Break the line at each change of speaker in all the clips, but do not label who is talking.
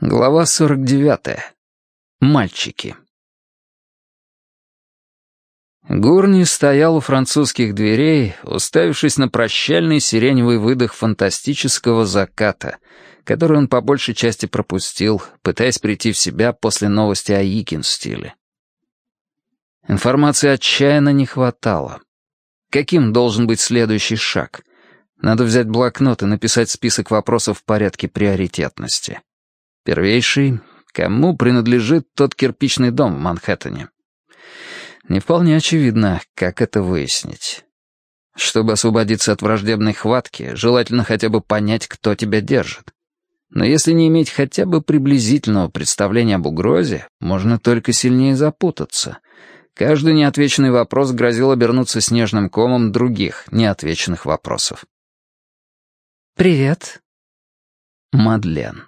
Глава 49. Мальчики. Гурни стоял у французских дверей, уставившись на прощальный сиреневый выдох фантастического заката, который он по большей части пропустил, пытаясь прийти в себя после новости о Икинстиле. Информации отчаянно не хватало. Каким должен быть следующий шаг? Надо взять блокнот и написать список вопросов в порядке приоритетности. Первейший, кому принадлежит тот кирпичный дом в Манхэттене. Не вполне очевидно, как это выяснить. Чтобы освободиться от враждебной хватки, желательно хотя бы понять, кто тебя держит. Но если не иметь хотя бы приблизительного представления об угрозе, можно только сильнее запутаться. Каждый неотвеченный вопрос грозил обернуться снежным комом других неотвеченных вопросов.
«Привет».
Мадлен.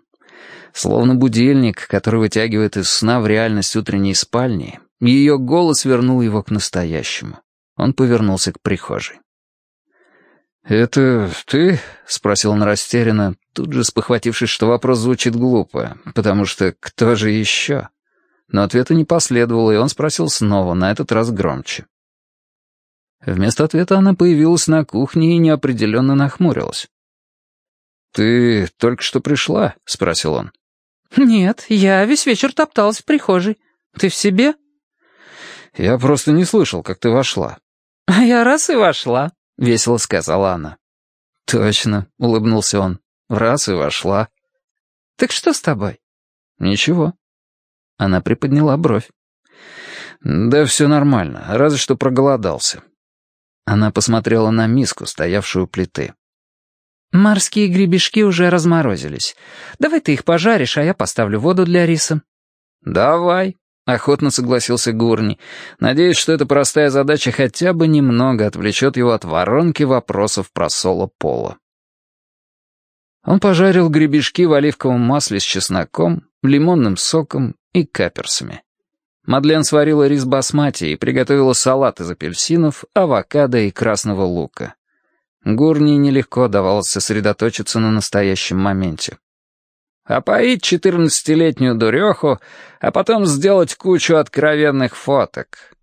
Словно будильник, который вытягивает из сна в реальность утренней спальни, ее голос вернул его к настоящему. Он повернулся к прихожей. «Это ты?» — спросил он растерянно, тут же спохватившись, что вопрос звучит глупо, потому что кто же еще? Но ответа не последовало, и он спросил снова, на этот раз громче. Вместо ответа она появилась на кухне и неопределенно нахмурилась. «Ты только что пришла?» — спросил он.
«Нет, я весь вечер топталась в прихожей. Ты в себе?»
«Я просто не слышал, как ты вошла».
«А я раз и вошла», — весело сказала она.
«Точно», — улыбнулся он. «Раз и вошла».
«Так что с тобой?»
«Ничего». Она приподняла бровь. «Да все нормально, разве что проголодался». Она посмотрела на миску, стоявшую у плиты.
«Морские гребешки уже разморозились. Давай ты их пожаришь, а я поставлю воду для риса».
«Давай», — охотно согласился Гурни. «Надеюсь, что эта простая задача хотя бы немного отвлечет его от воронки вопросов про соло пола». Он пожарил гребешки в оливковом масле с чесноком, лимонным соком и каперсами. Мадлен сварила рис басмати и приготовила салат из апельсинов, авокадо и красного лука. Гурни нелегко давалось сосредоточиться на настоящем моменте. Опоить четырнадцатилетнюю дуреху, а потом сделать кучу откровенных фоток.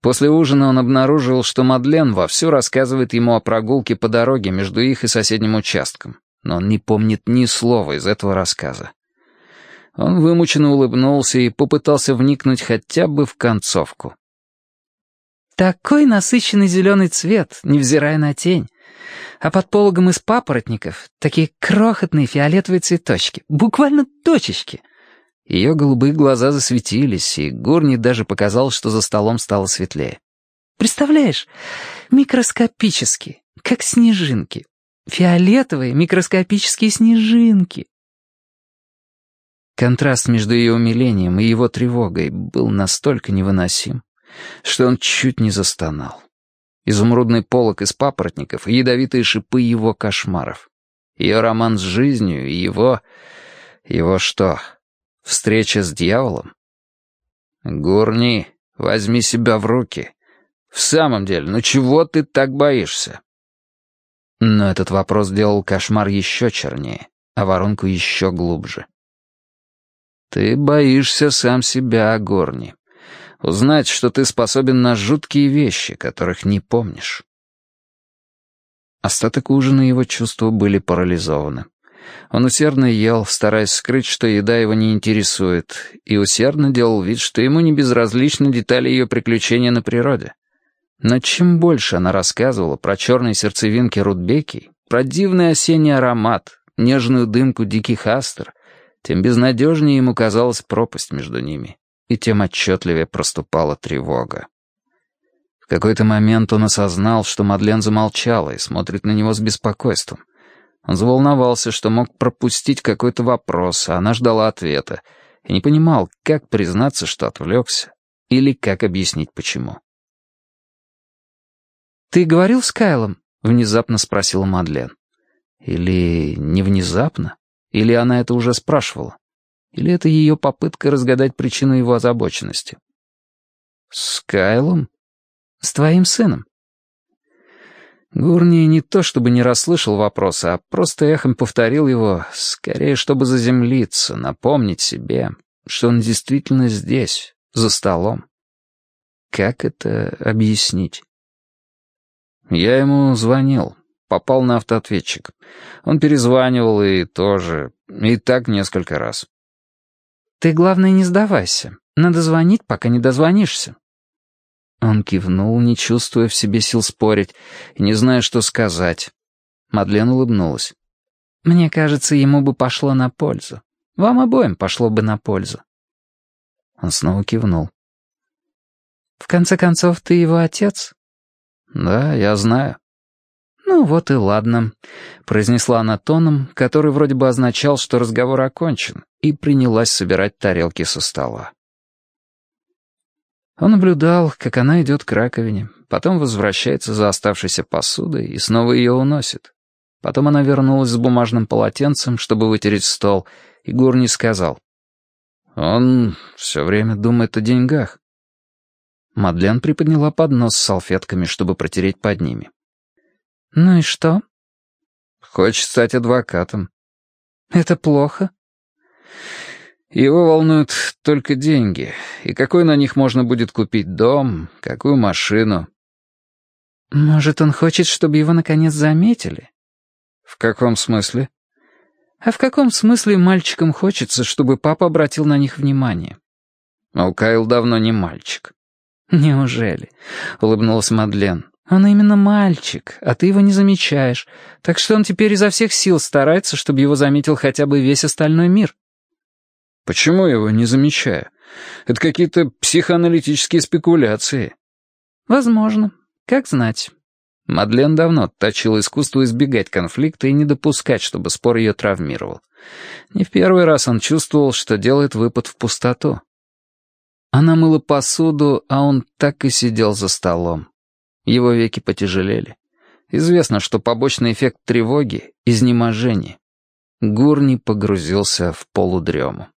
После ужина он обнаружил, что Мадлен вовсю рассказывает ему о прогулке по дороге между их и соседним участком, но он не помнит ни слова из этого рассказа. Он вымученно улыбнулся и попытался вникнуть хотя бы в концовку.
Такой насыщенный зеленый цвет, невзирая на тень. А под пологом из папоротников такие крохотные фиолетовые цветочки, буквально точечки.
Ее голубые глаза засветились, и Горни даже показал, что за столом стало светлее.
Представляешь, микроскопические, как снежинки. Фиолетовые микроскопические снежинки.
Контраст между ее умилением и его тревогой был настолько невыносим, что он чуть не застонал. Изумрудный полог из папоротников и ядовитые шипы его кошмаров. Ее роман с жизнью и его... Его что? Встреча с дьяволом? Гурни, возьми себя в руки. В самом деле, ну чего ты так боишься? Но этот вопрос делал кошмар еще чернее, а воронку еще глубже. Ты боишься сам себя, Горни. Узнать, что ты способен на жуткие вещи, которых не помнишь. Остаток ужина его чувства были парализованы. Он усердно ел, стараясь скрыть, что еда его не интересует, и усердно делал вид, что ему не безразличны детали ее приключения на природе. Но чем больше она рассказывала про черные сердцевинки рудбеки, про дивный осенний аромат, нежную дымку диких астр, тем безнадежнее ему казалась пропасть между ними и тем отчетливее проступала тревога. В какой-то момент он осознал, что Мадлен замолчала и смотрит на него с беспокойством. Он заволновался, что мог пропустить какой-то вопрос, а она ждала ответа, и не понимал, как признаться, что отвлекся, или как объяснить почему.
«Ты говорил с Кайлом?» — внезапно спросила Мадлен.
Или не внезапно? Или она это уже спрашивала? Или это ее попытка разгадать причину его озабоченности? «С Кайлом?
С твоим сыном?»
Гурни не то чтобы не расслышал вопроса, а просто эхом повторил его, скорее, чтобы заземлиться, напомнить себе, что он действительно здесь, за столом. Как это объяснить? Я ему звонил, попал на автоответчик. Он перезванивал и тоже, и так несколько раз.
«Ты, главное, не сдавайся. Надо звонить, пока не дозвонишься».
Он кивнул, не чувствуя в себе сил спорить и не зная, что сказать. Мадлен улыбнулась.
«Мне кажется, ему бы пошло на пользу. Вам обоим пошло бы на пользу».
Он снова кивнул.
«В конце концов, ты его отец?»
«Да, я знаю».
«Ну вот и ладно», — произнесла она тоном, который вроде бы означал, что разговор окончен, и принялась собирать тарелки со стола.
Он наблюдал, как она идет к раковине, потом возвращается за оставшейся посудой и снова ее уносит. Потом она вернулась с бумажным полотенцем, чтобы вытереть стол, и Гурни сказал. «Он все время думает о деньгах». Мадлен приподняла поднос с салфетками, чтобы протереть под ними.
«Ну и что?»
«Хочет стать адвокатом».
«Это плохо?»
Его волнуют только деньги, и какой на них можно будет купить дом, какую машину.
Может, он хочет, чтобы его наконец заметили?
В каком смысле?
А в каком смысле мальчикам хочется, чтобы папа обратил на них внимание?
Но Кайл давно не мальчик.
Неужели? Улыбнулась Мадлен. Он именно мальчик, а ты его не замечаешь, так что он теперь изо всех сил старается, чтобы его заметил хотя бы весь остальной мир.
Почему его не замечаю? Это какие-то психоаналитические спекуляции.
Возможно. Как знать.
Мадлен давно точила искусство избегать конфликта и не допускать, чтобы спор ее травмировал. Не в первый раз он чувствовал, что делает выпад в пустоту. Она мыла посуду, а он так и сидел за столом. Его веки потяжелели. Известно, что побочный эффект тревоги — изнеможение. Гурни погрузился в полудрему.